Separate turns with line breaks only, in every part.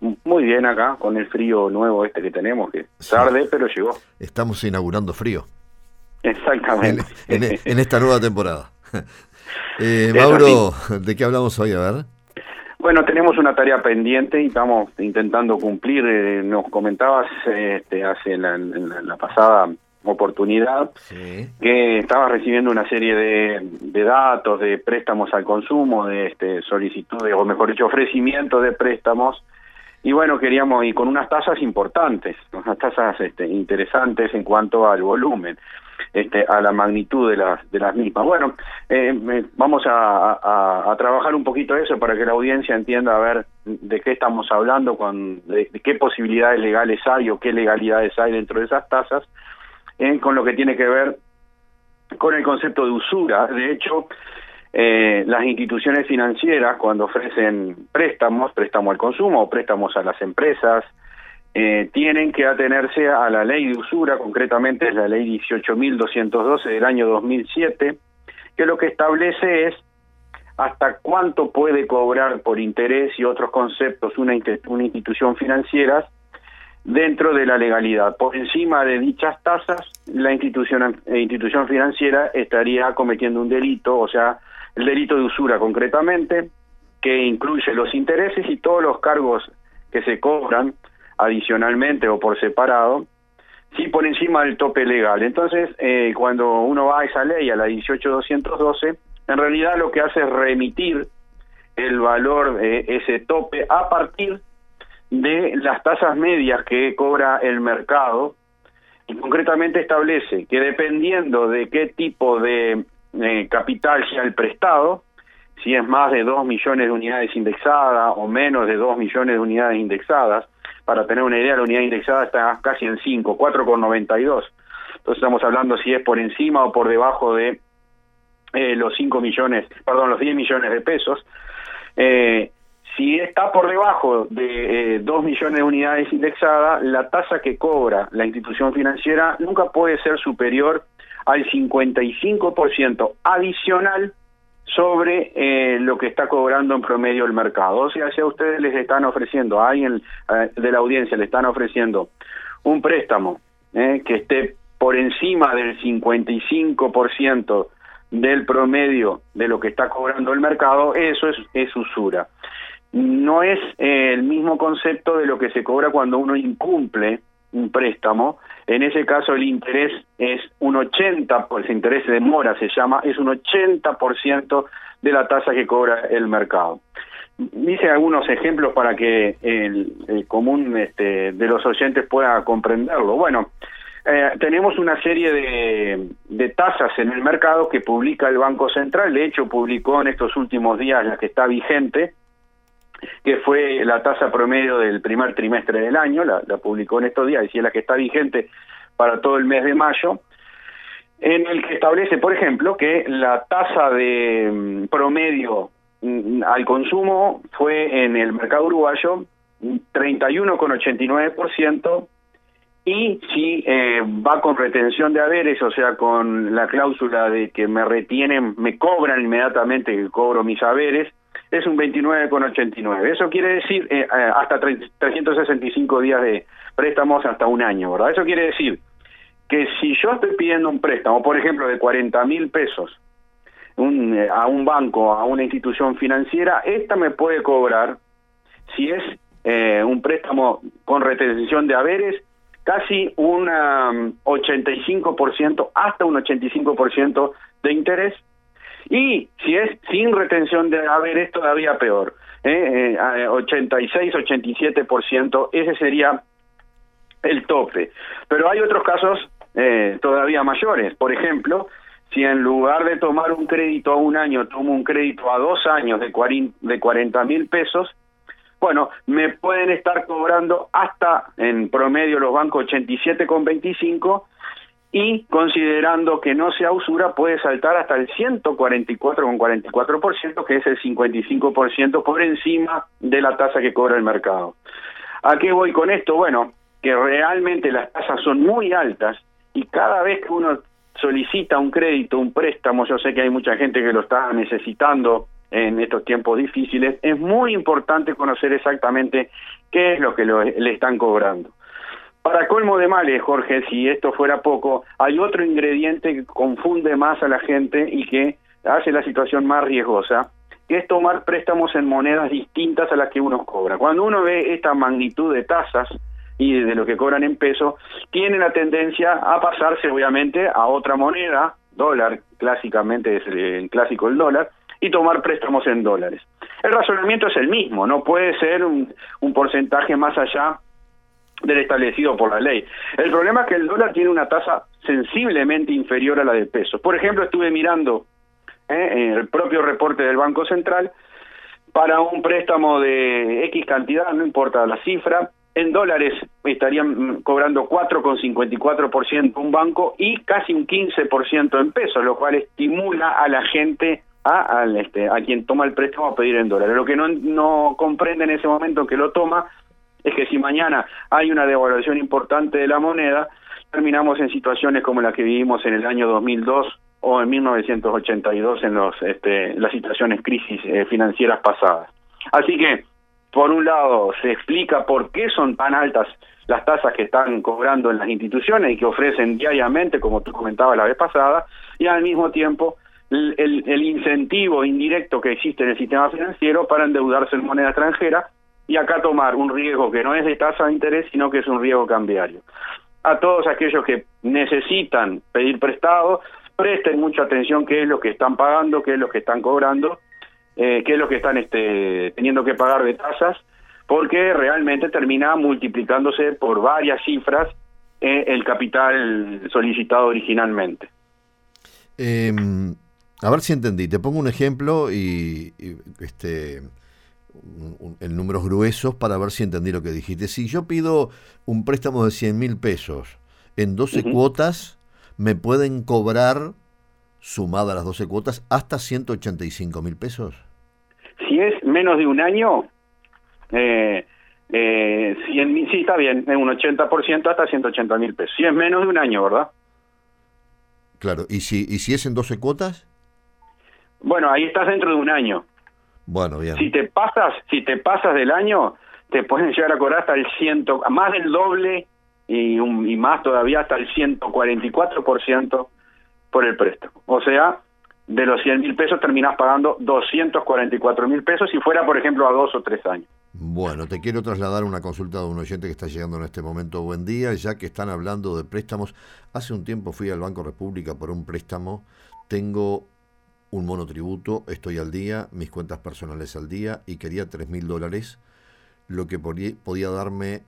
Muy bien acá, con el frío nuevo este que tenemos, que tarde, pero llegó.
Estamos inaugurando frío.
Exactamente.
En, esta nueva temporada. Eh, Mauro, ¿de qué hablamos hoy? A ver.
Bueno, tenemos una tarea pendiente y estamos intentando cumplir. Eh, nos comentabas este, hace la, la, pasada oportunidad que estabas recibiendo una serie de, de, datos de préstamos al consumo, de este, solicitudes, o mejor dicho, ofrecimientos de préstamos y bueno, queríamos, y con unas tasas importantes, unas tasas este, interesantes en cuanto al volumen, este, a la magnitud de las, de las mismas. Bueno, eh, vamos a, trabajar un poquito eso para que la audiencia entienda a ver de qué estamos hablando, con, de, qué posibilidades legales hay o qué legalidades hay dentro de esas tasas, eh, con lo que tiene que ver con el concepto de usura. De hecho, eh, las instituciones financieras cuando ofrecen préstamos, préstamo al consumo o préstamos a las empresas, eh, tienen que atenerse a la ley de usura, concretamente es la ley 18.212 del año 2007, que lo que establece es hasta cuánto puede cobrar por interés y otros conceptos una, una institución financiera dentro de la legalidad. Por encima de dichas tasas, la institución, institución financiera estaría cometiendo un delito, o sea, el delito de usura concretamente, que incluye los intereses y todos los cargos que se cobran adicionalmente o por separado, sí por encima del tope legal. Entonces, eh, cuando uno va a esa ley, a la 18212, en realidad lo que hace es remitir el valor de ese tope a partir de las tasas medias que cobra el mercado y concretamente establece que dependiendo de qué tipo de eh, capital sea el prestado, si es más de 2 millones de unidades indexadas o menos de 2 millones de unidades indexadas, para tener una idea, la unidad indexada está casi en 5, 4,92. Entonces estamos hablando si es por encima o por debajo de eh, los 5 millones, perdón, los 10 millones de pesos. Eh, si está por debajo de eh, 2 millones de unidades indexadas, la tasa que cobra la institución financiera nunca puede ser superior al 55% adicional sobre eh, lo que está cobrando en promedio el mercado. O sea, si a ustedes les están ofreciendo, a alguien eh, de la audiencia le están ofreciendo un préstamo eh, que esté por encima del 55% del promedio de lo que está cobrando el mercado, eso es, es usura. No es el mismo concepto de lo que se cobra cuando uno incumple un préstamo, en ese caso el interés es un 80, por ese interés de mora se llama, es un 80% de la tasa que cobra el mercado. Dice algunos ejemplos para que el, común este, de los oyentes pueda comprenderlo. Bueno, eh, tenemos una serie de tasas en el mercado que publica el Banco Central, de hecho publicó en estos últimos días la que está vigente, que fue la tasa promedio del primer trimestre del año, la, publicó en estos días, y es la que está vigente para todo el mes de mayo, en el que establece, por ejemplo, que la tasa de mm, promedio mm, al consumo fue en el mercado uruguayo 31,89%, y si eh, va con retención de haberes, o sea, con la cláusula de que me retienen, me cobran inmediatamente que cobro mis haberes, es un 29,89. Eso quiere decir eh, eh hasta 365 días de préstamos hasta un año, ¿verdad? Eso quiere decir que si yo estoy pidiendo un préstamo, por ejemplo, de 40 mil pesos eh, a un banco, a una institución financiera, esta me puede cobrar, si es eh, un préstamo con retención de haberes, casi un 85%, hasta un 85% de interés y si es sin retención de haberes, todavía peor. ¿eh? Eh, 86, 87%, ese sería el tope. Pero hay otros casos eh, todavía mayores. Por ejemplo, si en lugar de tomar un crédito a un año, tomo un crédito a dos años de 40 mil pesos, Bueno, me pueden estar cobrando hasta en promedio los bancos 87,25 y considerando que no sea usura puede saltar hasta el 144,44%, que es el 55% por encima de la tasa que cobra el mercado. ¿A qué voy con esto? Bueno, que realmente las tasas son muy altas y cada vez que uno solicita un crédito, un préstamo, yo sé que hay mucha gente que lo está necesitando en estos tiempos difíciles, es muy importante conocer exactamente qué es lo que le están cobrando. Para colmo de males, Jorge, si esto fuera poco, hay otro ingrediente que confunde más a la gente y que hace la situación más riesgosa, que es tomar préstamos en monedas distintas a las que uno cobra. Cuando uno ve esta magnitud de tasas y de lo que cobran en pesos, tiene la tendencia a pasarse obviamente a otra moneda, dólar, clásicamente es el, clásico el dólar, y tomar préstamos en dólares. El razonamiento es el mismo, no puede ser un, un porcentaje más allá del establecido por la ley. El problema es que el dólar tiene una tasa sensiblemente inferior a la del peso. Por ejemplo, estuve mirando eh, el propio reporte del Banco Central para un préstamo de X cantidad, no importa la cifra, en dólares estarían cobrando 4,54% un banco y casi un 15% en pesos, lo cual estimula a la gente a, este, a quien toma el préstamo a pedir en dólares. Lo que no, no comprende en ese momento que lo toma es que si mañana hay una devaluación importante de la moneda, terminamos en situaciones como la que vivimos en el año 2002 o en 1982 en los este, las situaciones crisis eh, financieras pasadas. Así que, por un lado, se explica por qué son tan altas las tasas que están cobrando en las instituciones y que ofrecen diariamente, como tú comentabas la vez pasada, y al mismo tiempo el, el incentivo indirecto que existe en el sistema financiero para endeudarse en moneda extranjera y acá tomar un riesgo que no es de tasa de interés, sino que es un riesgo cambiario. A todos aquellos que necesitan pedir prestado, presten mucha atención qué es lo que están pagando, qué es lo que están cobrando, eh, qué es lo que están este, teniendo que pagar de tasas, porque realmente termina multiplicándose por varias cifras eh, el capital solicitado originalmente.
Em, a ver si entendí. Te pongo un ejemplo y, este en números gruesos para ver si entendí lo que dijiste. Si yo pido un préstamo de 100 mil pesos en 12 cuotas, me pueden cobrar, sumada a las 12 cuotas, hasta 185 mil pesos.
Si es menos de un año, eh, eh, sí está bien, en un 80% hasta 180 mil pesos. Si es menos de un año, ¿verdad?
Claro, ¿y si, ¿y si es en 12 cuotas?
Bueno, ahí estás dentro de un año.
Bueno, bien.
Si te pasas, si te pasas del año, te pueden llegar a cobrar hasta el ciento, más del doble y, un, y más todavía hasta el 144% por el préstamo. O sea, de los 100 mil pesos terminás pagando 244 mil pesos si fuera, por ejemplo, a dos o tres años.
Bueno, te quiero trasladar una consulta de un oyente que está llegando en este momento. Buen día, ya que están hablando de préstamos. Hace un tiempo fui al Banco República por un préstamo. Tengo un monotributo, estoy al día, mis cuentas personales al día y quería tres mil dólares, lo que podía darme,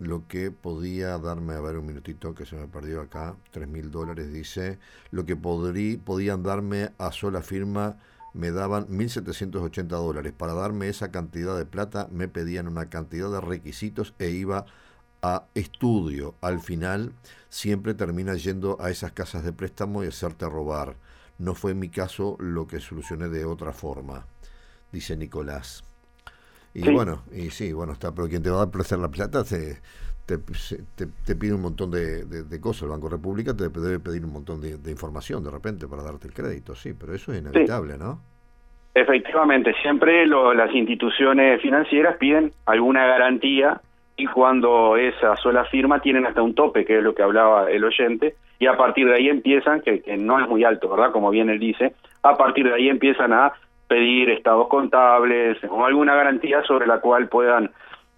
lo que podía darme, a ver un minutito que se me perdió acá, tres mil dólares dice, lo que podrí, podían darme a sola firma me daban 1.780 dólares. Para darme esa cantidad de plata me pedían una cantidad de requisitos e iba a estudio. Al final siempre termina yendo a esas casas de préstamo y hacerte robar. No fue en mi caso lo que solucioné de otra forma, dice Nicolás. Y bueno, y sí, bueno, está, pero quien te va a prestar la plata te, te, pide un montón de, cosas. El Banco República te debe pedir un montón de, información de repente para darte el crédito, sí, pero eso es inevitable, ¿no?
Efectivamente, siempre las instituciones financieras piden alguna garantía y cuando esa sola firma tienen hasta un tope, que es lo que hablaba el oyente, y a partir de ahí empiezan, que, no es muy alto, ¿verdad? Como bien él dice, a partir de ahí empiezan a pedir estados contables o alguna garantía sobre la cual puedan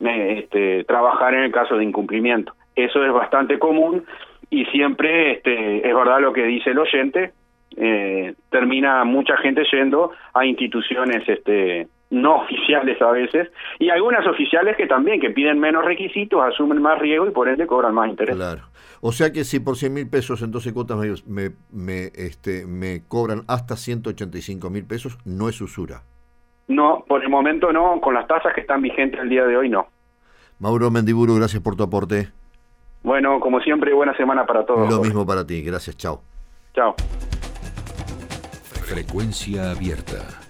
eh, este, trabajar en el caso de incumplimiento. Eso es bastante común y siempre este, es verdad lo que dice el oyente, eh, termina mucha gente yendo a instituciones este, no oficiales a veces, y algunas oficiales que también, que piden menos requisitos, asumen más riesgo y por ende cobran más interés.
Claro. O sea que si por 100 mil pesos en 12 cuotas me, me, este, me cobran hasta 185 mil pesos, no es usura.
No, por el momento no, con las tasas que están vigentes el día de hoy no.
Mauro Mendiburu, gracias por tu aporte.
Bueno, como siempre, buena semana para todos.
Lo mismo para ti, gracias, chao.
Chao.
Frecuencia abierta.